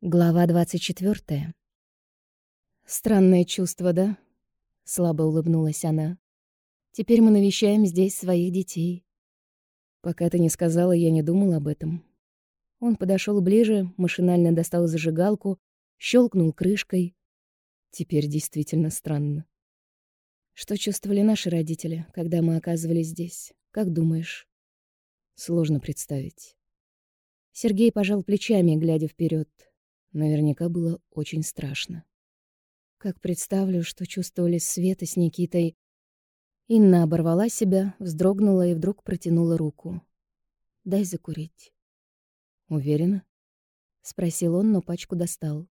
Глава 24. Странное чувство, да? Слабо улыбнулась она. Теперь мы навещаем здесь своих детей. Пока ты не сказала, я не думал об этом. Он подошел ближе, машинально достал зажигалку, щелкнул крышкой. Теперь действительно странно. Что чувствовали наши родители, когда мы оказывались здесь? Как думаешь? Сложно представить. Сергей пожал плечами, глядя вперед. Наверняка было очень страшно. Как представлю, что чувствовали Света с Никитой. Инна оборвала себя, вздрогнула и вдруг протянула руку. «Дай закурить». «Уверена?» — спросил он, но пачку достал.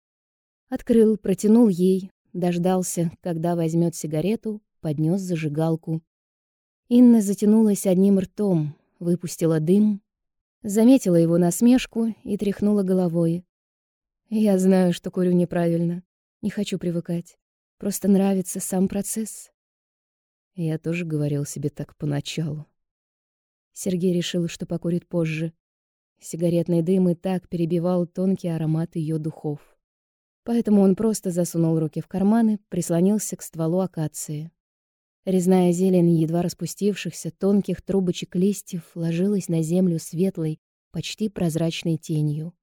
Открыл, протянул ей, дождался, когда возьмет сигарету, поднес зажигалку. Инна затянулась одним ртом, выпустила дым, заметила его насмешку и тряхнула головой. Я знаю, что курю неправильно. Не хочу привыкать. Просто нравится сам процесс. Я тоже говорил себе так поначалу. Сергей решил, что покурит позже. Сигаретный дым и так перебивал тонкий аромат ее духов. Поэтому он просто засунул руки в карманы, прислонился к стволу акации. Резная зелень едва распустившихся тонких трубочек листьев ложилась на землю светлой, почти прозрачной тенью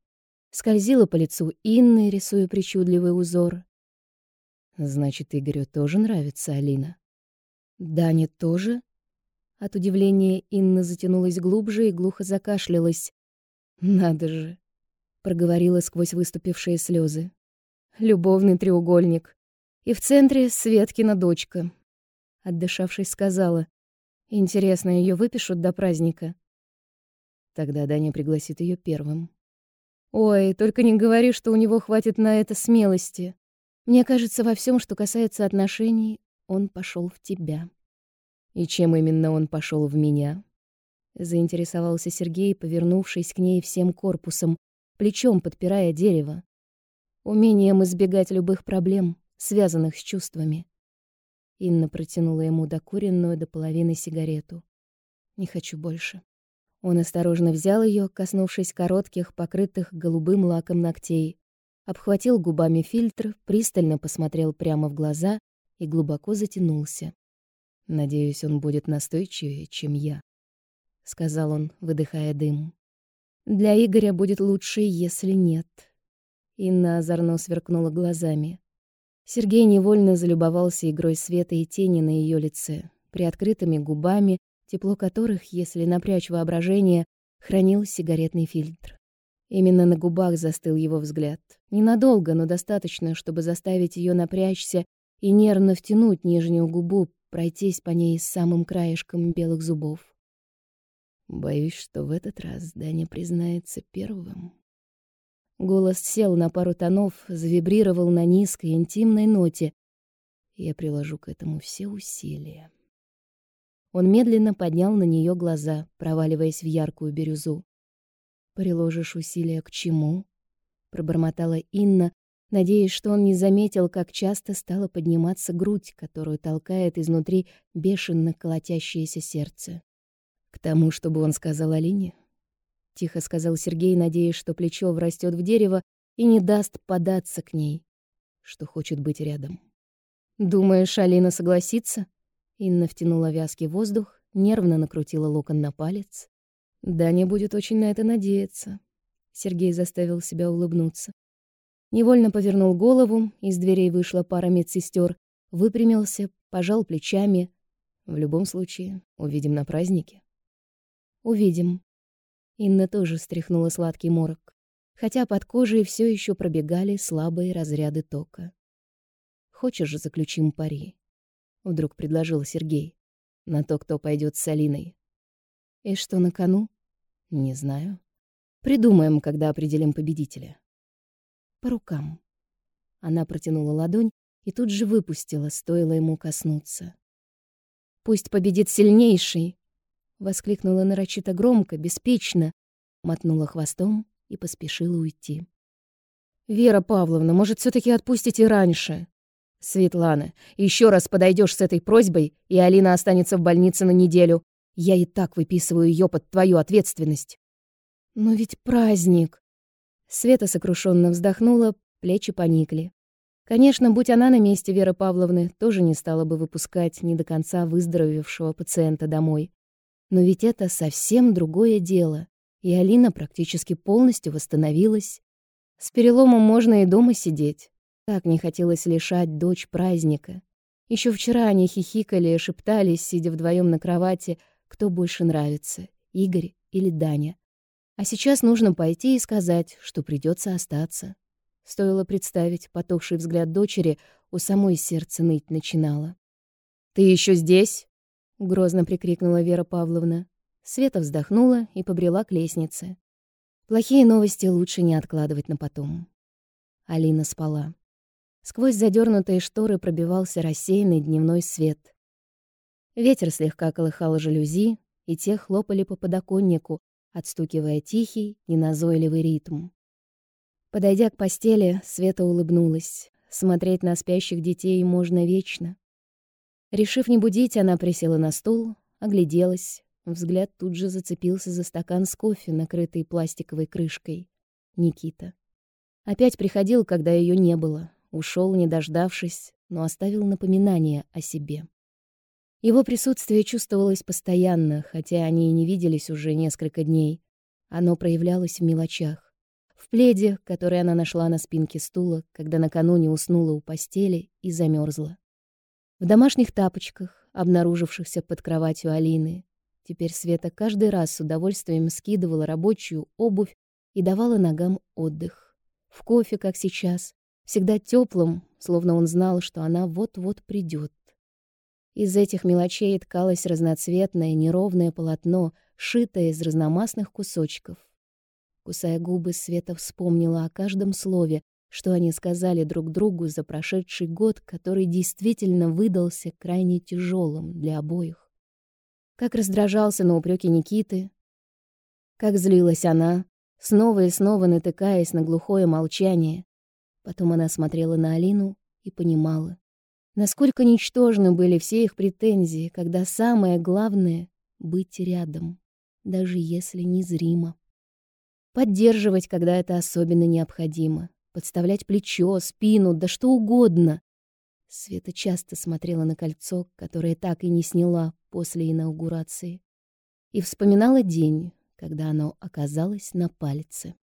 скользила по лицу Инны, рисуя причудливый узор. «Значит, Игорю тоже нравится Алина?» «Дане тоже?» От удивления Инна затянулась глубже и глухо закашлялась. «Надо же!» — проговорила сквозь выступившие слезы. «Любовный треугольник. И в центре Светкина дочка». Отдышавшись, сказала. «Интересно, ее выпишут до праздника?» Тогда Даня пригласит ее первым. Ой, только не говори, что у него хватит на это смелости. Мне кажется, во всем, что касается отношений, он пошел в тебя. И чем именно он пошел в меня? Заинтересовался Сергей, повернувшись к ней всем корпусом, плечом подпирая дерево. Умением избегать любых проблем, связанных с чувствами. Инна протянула ему докуренную до половины сигарету. Не хочу больше. Он осторожно взял ее, коснувшись коротких, покрытых голубым лаком ногтей, обхватил губами фильтр, пристально посмотрел прямо в глаза и глубоко затянулся. «Надеюсь, он будет настойчивее, чем я», — сказал он, выдыхая дым. «Для Игоря будет лучше, если нет». Инна озорно сверкнула глазами. Сергей невольно залюбовался игрой света и тени на ее лице, приоткрытыми губами, тепло которых, если напрячь воображение, хранил сигаретный фильтр. Именно на губах застыл его взгляд. Ненадолго, но достаточно, чтобы заставить ее напрячься и нервно втянуть нижнюю губу, пройтись по ней с самым краешком белых зубов. Боюсь, что в этот раз Даня признается первым. Голос сел на пару тонов, завибрировал на низкой интимной ноте. Я приложу к этому все усилия. Он медленно поднял на нее глаза, проваливаясь в яркую бирюзу. «Приложишь усилия к чему?» — пробормотала Инна, надеясь, что он не заметил, как часто стала подниматься грудь, которую толкает изнутри бешено колотящееся сердце. «К тому, чтобы он сказал Алине?» — тихо сказал Сергей, надеясь, что плечо врастет в дерево и не даст податься к ней, что хочет быть рядом. «Думаешь, Алина согласится?» Инна втянула вязкий воздух, нервно накрутила локон на палец. Да, не будет очень на это надеяться. Сергей заставил себя улыбнуться. Невольно повернул голову, из дверей вышла пара медсестер, выпрямился, пожал плечами. В любом случае, увидим на празднике. Увидим. Инна тоже стряхнула сладкий морок, хотя под кожей все еще пробегали слабые разряды тока. Хочешь, заключим пари? Вдруг предложил Сергей. На то, кто пойдет с Алиной. И что на кону? Не знаю. Придумаем, когда определим победителя. По рукам. Она протянула ладонь и тут же выпустила, стоило ему коснуться. «Пусть победит сильнейший!» — воскликнула нарочито громко, беспечно, мотнула хвостом и поспешила уйти. «Вера Павловна, может, все таки отпустите раньше?» «Светлана, еще раз подойдешь с этой просьбой, и Алина останется в больнице на неделю. Я и так выписываю ее под твою ответственность». «Но ведь праздник!» Света сокрушенно вздохнула, плечи поникли. Конечно, будь она на месте Веры Павловны, тоже не стала бы выпускать не до конца выздоровевшего пациента домой. Но ведь это совсем другое дело, и Алина практически полностью восстановилась. С переломом можно и дома сидеть. Так не хотелось лишать дочь праздника. Еще вчера они хихикали и шептались, сидя вдвоем на кровати, кто больше нравится, Игорь или Даня. А сейчас нужно пойти и сказать, что придется остаться. Стоило представить потухший взгляд дочери, у самой сердце ныть начинало. «Ты еще здесь?» — грозно прикрикнула Вера Павловна. Света вздохнула и побрела к лестнице. Плохие новости лучше не откладывать на потом. Алина спала. Сквозь задернутые шторы пробивался рассеянный дневной свет. Ветер слегка колыхал жалюзи, и те хлопали по подоконнику, отстукивая тихий, неназойливый ритм. Подойдя к постели, Света улыбнулась. Смотреть на спящих детей можно вечно. Решив не будить, она присела на стул, огляделась. Взгляд тут же зацепился за стакан с кофе, накрытый пластиковой крышкой. Никита. Опять приходил, когда ее не было. Ушел, не дождавшись, но оставил напоминание о себе. Его присутствие чувствовалось постоянно, хотя они и не виделись уже несколько дней. Оно проявлялось в мелочах в пледе, который она нашла на спинке стула, когда накануне уснула у постели и замерзла. В домашних тапочках, обнаружившихся под кроватью Алины. Теперь Света каждый раз с удовольствием скидывала рабочую обувь и давала ногам отдых. В кофе, как сейчас, всегда теплым, словно он знал, что она вот-вот придет. Из этих мелочей ткалось разноцветное неровное полотно, шитое из разномастных кусочков. Кусая губы, Света вспомнила о каждом слове, что они сказали друг другу за прошедший год, который действительно выдался крайне тяжелым для обоих. Как раздражался на упреки Никиты, как злилась она, снова и снова натыкаясь на глухое молчание. Потом она смотрела на Алину и понимала, насколько ничтожны были все их претензии, когда самое главное — быть рядом, даже если незримо. Поддерживать, когда это особенно необходимо. Подставлять плечо, спину, да что угодно. Света часто смотрела на кольцо, которое так и не сняла после инаугурации. И вспоминала день, когда оно оказалось на пальце.